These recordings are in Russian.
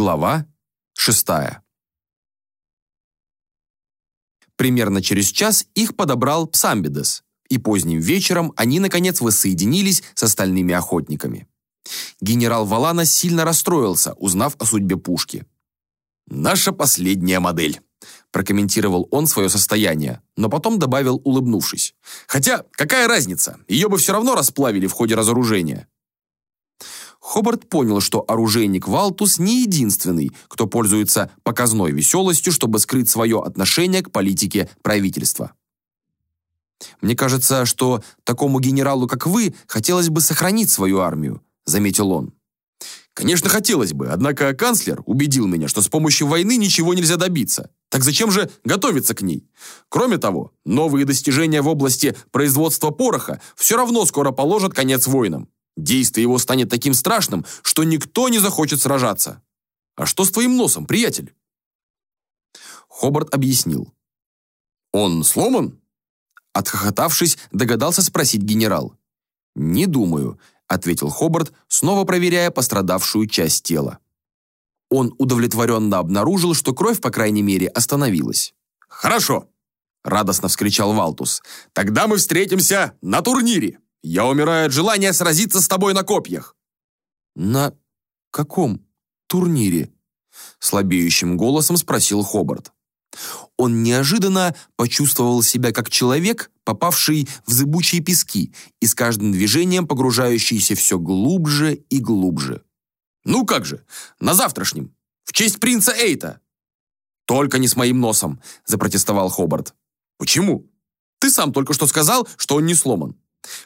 Глава шестая. Примерно через час их подобрал Псамбидес, и поздним вечером они, наконец, воссоединились с остальными охотниками. Генерал Валана сильно расстроился, узнав о судьбе пушки. «Наша последняя модель», – прокомментировал он свое состояние, но потом добавил, улыбнувшись. «Хотя, какая разница? Ее бы все равно расплавили в ходе разоружения». Хобарт понял, что оружейник Валтус не единственный, кто пользуется показной веселостью, чтобы скрыть свое отношение к политике правительства. «Мне кажется, что такому генералу, как вы, хотелось бы сохранить свою армию», заметил он. Конечно, хотелось бы, однако канцлер убедил меня, что с помощью войны ничего нельзя добиться. Так зачем же готовиться к ней? Кроме того, новые достижения в области производства пороха все равно скоро положат конец войнам. Действие его станет таким страшным, что никто не захочет сражаться. А что с твоим носом, приятель? Хобарт объяснил. Он сломан? Отхохотавшись, догадался спросить генерал. «Не думаю», — ответил Хобарт, снова проверяя пострадавшую часть тела. Он удовлетворенно обнаружил, что кровь, по крайней мере, остановилась. «Хорошо!» — радостно вскричал Валтус. «Тогда мы встретимся на турнире!» Я умираю от желания сразиться с тобой на копьях». «На каком турнире?» Слабеющим голосом спросил Хобарт. Он неожиданно почувствовал себя как человек, попавший в зыбучие пески и с каждым движением погружающийся все глубже и глубже. «Ну как же, на завтрашнем, в честь принца Эйта!» «Только не с моим носом», – запротестовал Хобарт. «Почему? Ты сам только что сказал, что он не сломан.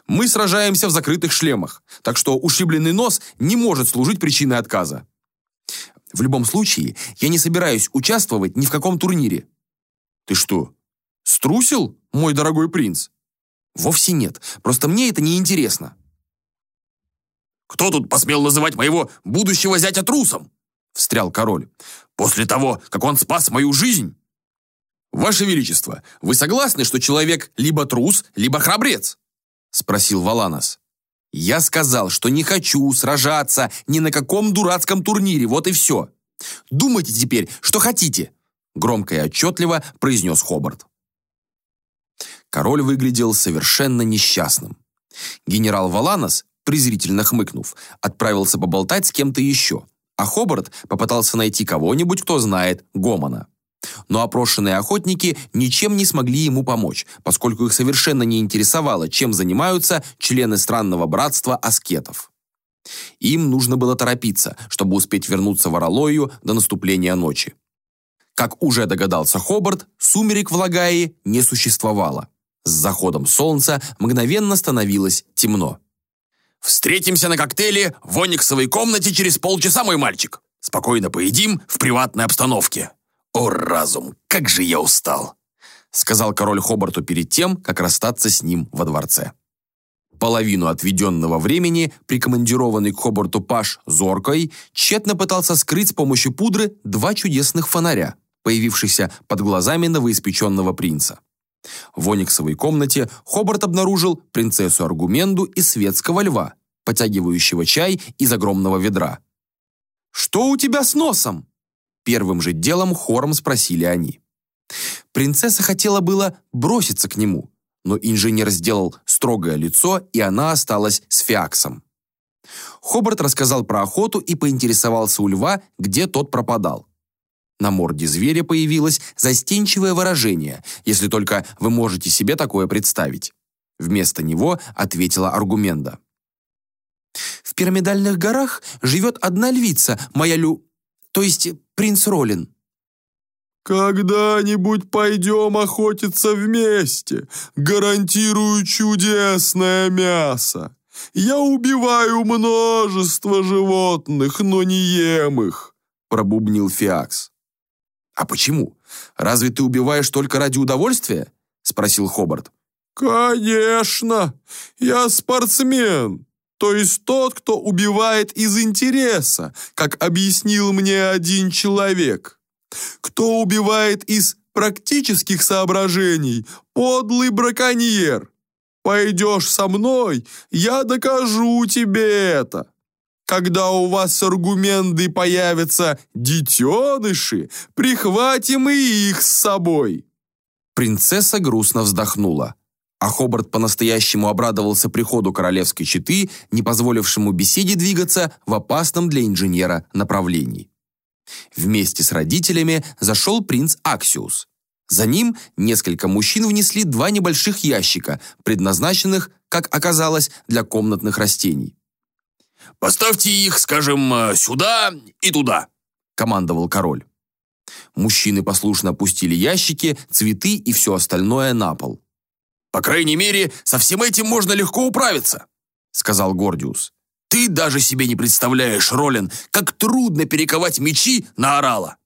Мы сражаемся в закрытых шлемах, так что ушибленный нос не может служить причиной отказа. В любом случае, я не собираюсь участвовать ни в каком турнире. Ты что, струсил, мой дорогой принц? Вовсе нет, просто мне это не интересно. Кто тут посмел называть моего будущего зятя трусом? встрял король. После того, как он спас мою жизнь? Ваше величество, вы согласны, что человек либо трус, либо храбрец? Спросил Валанос. «Я сказал, что не хочу сражаться ни на каком дурацком турнире, вот и все. Думайте теперь, что хотите», громко и отчетливо произнес Хобарт. Король выглядел совершенно несчастным. Генерал Валанос, презрительно хмыкнув, отправился поболтать с кем-то еще, а Хобарт попытался найти кого-нибудь, кто знает Гомона. Но опрошенные охотники ничем не смогли ему помочь, поскольку их совершенно не интересовало, чем занимаются члены странного братства аскетов. Им нужно было торопиться, чтобы успеть вернуться в Оролою до наступления ночи. Как уже догадался Хобарт, сумерек в Лагае не существовало. С заходом солнца мгновенно становилось темно. «Встретимся на коктейле в ониксовой комнате через полчаса, мой мальчик. Спокойно поедим в приватной обстановке», «О, разум, как же я устал!» сказал король Хобарту перед тем, как расстаться с ним во дворце. Половину отведенного времени прикомандированный к Хобарту Паш Зоркой тщетно пытался скрыть с помощью пудры два чудесных фонаря, появившихся под глазами новоиспеченного принца. В ониксовой комнате Хобарт обнаружил принцессу Аргуменду и светского льва, потягивающего чай из огромного ведра. «Что у тебя с носом?» Первым же делом хором спросили они. Принцесса хотела было броситься к нему, но инженер сделал строгое лицо, и она осталась с Фиаксом. Хобарт рассказал про охоту и поинтересовался у льва, где тот пропадал. На морде зверя появилось застенчивое выражение, если только вы можете себе такое представить. Вместо него ответила Аргумента. «В пирамидальных горах живет одна львица, моя лю... то есть принц Ролин». «Когда-нибудь пойдем охотиться вместе. Гарантирую чудесное мясо. Я убиваю множество животных, но не ем их», пробубнил Фиакс. «А почему? Разве ты убиваешь только ради удовольствия?» спросил Хобарт. «Конечно! Я спортсмен то есть тот, кто убивает из интереса, как объяснил мне один человек. Кто убивает из практических соображений, подлый браконьер. Пойдешь со мной, я докажу тебе это. Когда у вас с аргументы появятся детеныши, прихватим и их с собой». Принцесса грустно вздохнула, а Хобарт по-настоящему обрадовался приходу королевской четы, не позволившему беседе двигаться в опасном для инженера направлении. Вместе с родителями зашел принц Аксиус. За ним несколько мужчин внесли два небольших ящика, предназначенных, как оказалось, для комнатных растений. «Поставьте их, скажем, э, сюда и туда», — командовал король. Мужчины послушно опустили ящики, цветы и все остальное на пол. «По крайней мере, со всем этим можно легко управиться», — сказал Гордиус. «Ты даже себе не представляешь, Ролин, как трудно перековать мечи на орала.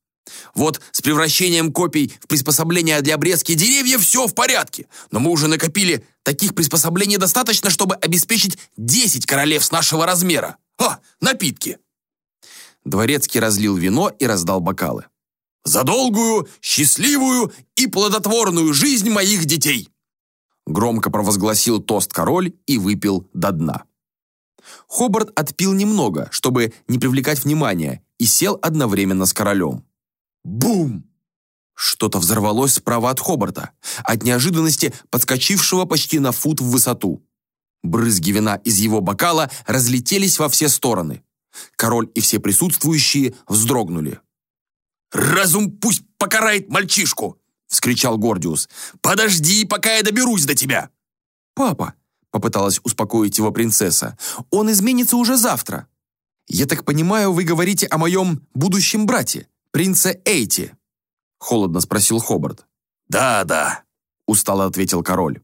Вот с превращением копий в приспособления для обрезки деревьев все в порядке, но мы уже накопили таких приспособлений достаточно, чтобы обеспечить 10 королевств нашего размера. А, напитки!» Дворецкий разлил вино и раздал бокалы. «За долгую, счастливую и плодотворную жизнь моих детей!» Громко провозгласил тост король и выпил до дна. Хобарт отпил немного, чтобы не привлекать внимания, и сел одновременно с королем. Бум! Что-то взорвалось справа от Хобарта, от неожиданности подскочившего почти на фут в высоту. Брызги вина из его бокала разлетелись во все стороны. Король и все присутствующие вздрогнули. «Разум пусть покарает мальчишку!» — вскричал Гордиус. «Подожди, пока я доберусь до тебя!» «Папа!» — попыталась успокоить его принцесса. «Он изменится уже завтра!» «Я так понимаю, вы говорите о моем будущем брате, принце Эйти?» — холодно спросил Хобарт. «Да, да», — устало ответил король.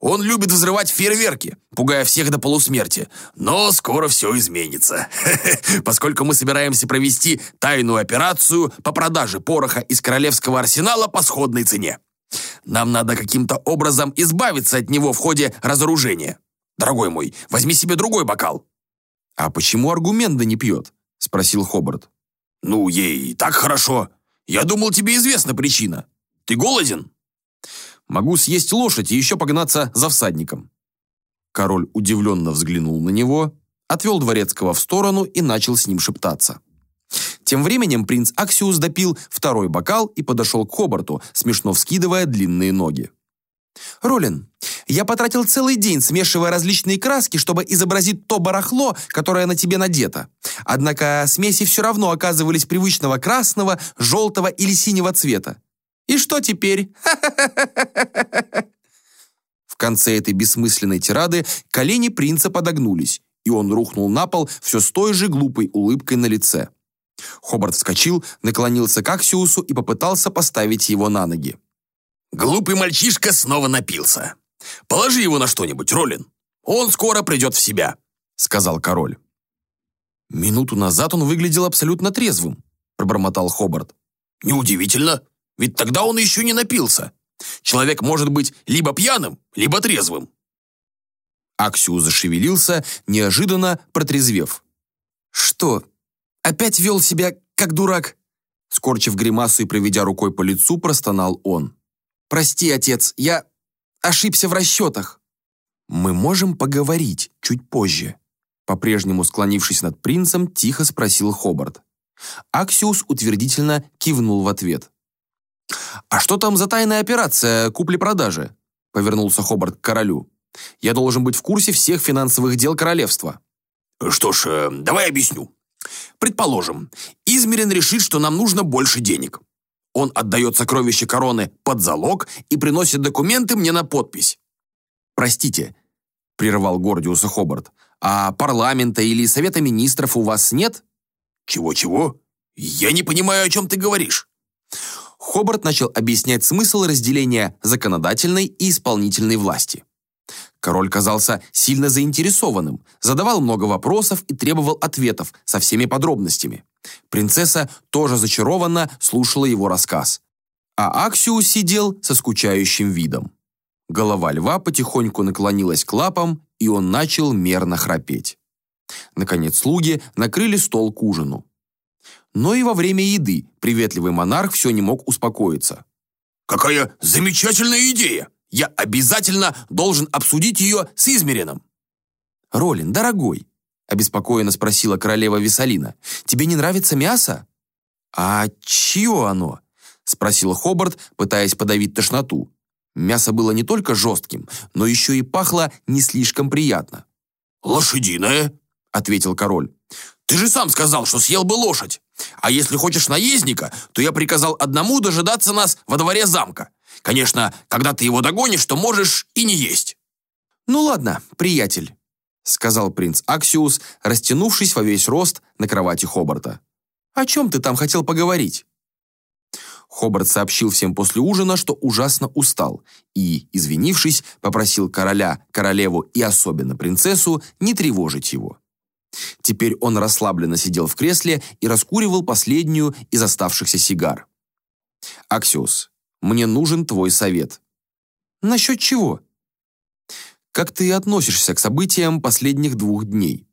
Он любит взрывать фейерверки, пугая всех до полусмерти. Но скоро все изменится, поскольку мы собираемся провести тайную операцию по продаже пороха из королевского арсенала по сходной цене. Нам надо каким-то образом избавиться от него в ходе разоружения. Дорогой мой, возьми себе другой бокал». «А почему аргумента не пьет?» — спросил Хобарт. «Ну, ей так хорошо. Я думал, тебе известна причина. Ты голоден?» Могу съесть лошадь и еще погнаться за всадником». Король удивленно взглянул на него, отвел дворецкого в сторону и начал с ним шептаться. Тем временем принц Аксиус допил второй бокал и подошел к Хобарту, смешно вскидывая длинные ноги. «Ролин, я потратил целый день, смешивая различные краски, чтобы изобразить то барахло, которое на тебе надето. Однако смеси все равно оказывались привычного красного, желтого или синего цвета. И что теперь? В конце этой бессмысленной тирады колени принца подогнулись, и он рухнул на пол все с той же глупой улыбкой на лице. Хобарт вскочил, наклонился к Аксиусу и попытался поставить его на ноги. «Глупый мальчишка снова напился. Положи его на что-нибудь, Ролин. Он скоро придет в себя», — сказал король. «Минуту назад он выглядел абсолютно трезвым», — пробормотал Хобарт. «Неудивительно. Ведь тогда он еще не напился. Человек может быть либо пьяным, либо трезвым. Аксиус зашевелился, неожиданно протрезвев. «Что, опять вел себя как дурак?» Скорчив гримасу и проведя рукой по лицу, простонал он. «Прости, отец, я ошибся в расчетах». «Мы можем поговорить чуть позже», по-прежнему склонившись над принцем, тихо спросил Хобарт. Аксиус утвердительно кивнул в ответ. «А что там за тайная операция купли-продажи?» — повернулся Хобарт к королю. «Я должен быть в курсе всех финансовых дел королевства». «Что ж, э, давай объясню. Предположим, Измерин решит, что нам нужно больше денег. Он отдает сокровища короны под залог и приносит документы мне на подпись». «Простите», — прервал Гордиуса Хобарт, «а парламента или совета министров у вас нет?» «Чего-чего? Я не понимаю, о чем ты говоришь». Хобарт начал объяснять смысл разделения законодательной и исполнительной власти. Король казался сильно заинтересованным, задавал много вопросов и требовал ответов со всеми подробностями. Принцесса тоже зачарованно слушала его рассказ. А Аксиус сидел со скучающим видом. Голова льва потихоньку наклонилась к лапам, и он начал мерно храпеть. Наконец слуги накрыли стол к ужину. Но и во время еды приветливый монарх все не мог успокоиться. «Какая замечательная идея! Я обязательно должен обсудить ее с Измерином!» «Ролин, дорогой!» обеспокоенно спросила королева Висалина. «Тебе не нравится мясо?» «А чье оно?» спросил Хобарт, пытаясь подавить тошноту. Мясо было не только жестким, но еще и пахло не слишком приятно. «Лошадиное», — ответил король. «Ты же сам сказал, что съел бы лошадь. А если хочешь наездника, то я приказал одному дожидаться нас во дворе замка. Конечно, когда ты его догонишь, то можешь и не есть». «Ну ладно, приятель», — сказал принц Аксиус, растянувшись во весь рост на кровати Хобарта. «О чем ты там хотел поговорить?» Хобарт сообщил всем после ужина, что ужасно устал, и, извинившись, попросил короля, королеву и особенно принцессу не тревожить его. Теперь он расслабленно сидел в кресле и раскуривал последнюю из оставшихся сигар. «Аксиус, мне нужен твой совет». «Насчет чего?» «Как ты относишься к событиям последних двух дней?»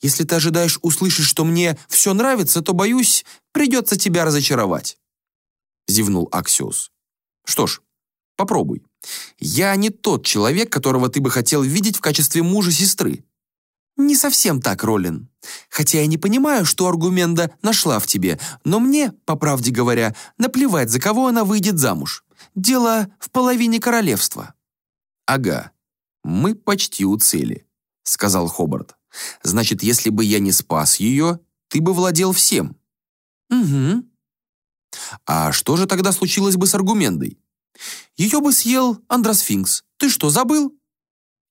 «Если ты ожидаешь услышать, что мне все нравится, то, боюсь, придется тебя разочаровать». — зевнул Аксиус. «Что ж, попробуй. Я не тот человек, которого ты бы хотел видеть в качестве мужа сестры». «Не совсем так, Роллин. Хотя я не понимаю, что аргумента нашла в тебе, но мне, по правде говоря, наплевать, за кого она выйдет замуж. Дело в половине королевства». «Ага, мы почти у цели», — сказал Хобарт. «Значит, если бы я не спас ее, ты бы владел всем». «Угу», а что же тогда случилось бы с аргумендой? Ее бы съел Андросфинкс. Ты что, забыл?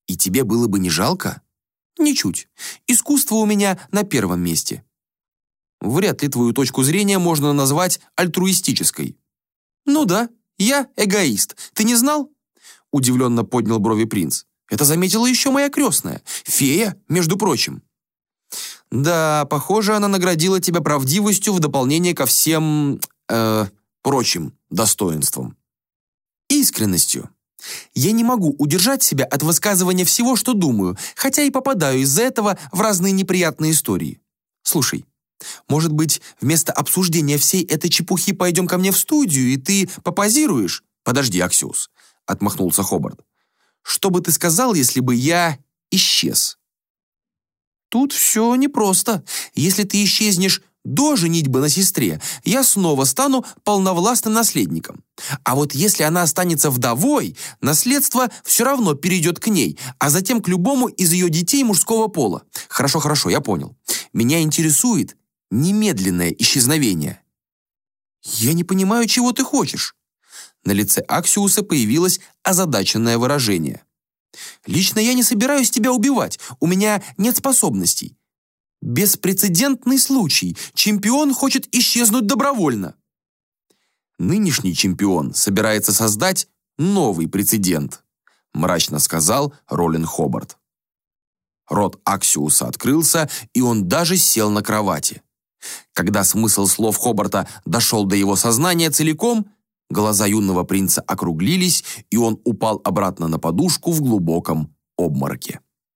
И тебе было бы не жалко? Ничуть. Искусство у меня на первом месте. Вряд ли твою точку зрения можно назвать альтруистической. Ну да, я эгоист. Ты не знал? Удивленно поднял брови принц. Это заметила еще моя крестная. Фея, между прочим. Да, похоже, она наградила тебя правдивостью в дополнение ко всем э, прочим достоинством. Искренностью. Я не могу удержать себя от высказывания всего, что думаю, хотя и попадаю из-за этого в разные неприятные истории. Слушай, может быть, вместо обсуждения всей этой чепухи пойдем ко мне в студию, и ты попозируешь? Подожди, Аксиус, отмахнулся Хобарт. Что бы ты сказал, если бы я исчез? Тут все непросто. Если ты исчезнешь до женитьбы на сестре, я снова стану полновластным наследником. А вот если она останется вдовой, наследство все равно перейдет к ней, а затем к любому из ее детей мужского пола. Хорошо, хорошо, я понял. Меня интересует немедленное исчезновение. Я не понимаю, чего ты хочешь. На лице Аксиуса появилось озадаченное выражение. Лично я не собираюсь тебя убивать, у меня нет способностей. Беспрецедентный случай. Чемпион хочет исчезнуть добровольно. Нынешний чемпион собирается создать новый прецедент, мрачно сказал Ролин Хобарт. Рот Аксиуса открылся, и он даже сел на кровати. Когда смысл слов Хобарта дошел до его сознания целиком, глаза юного принца округлились, и он упал обратно на подушку в глубоком обмороке.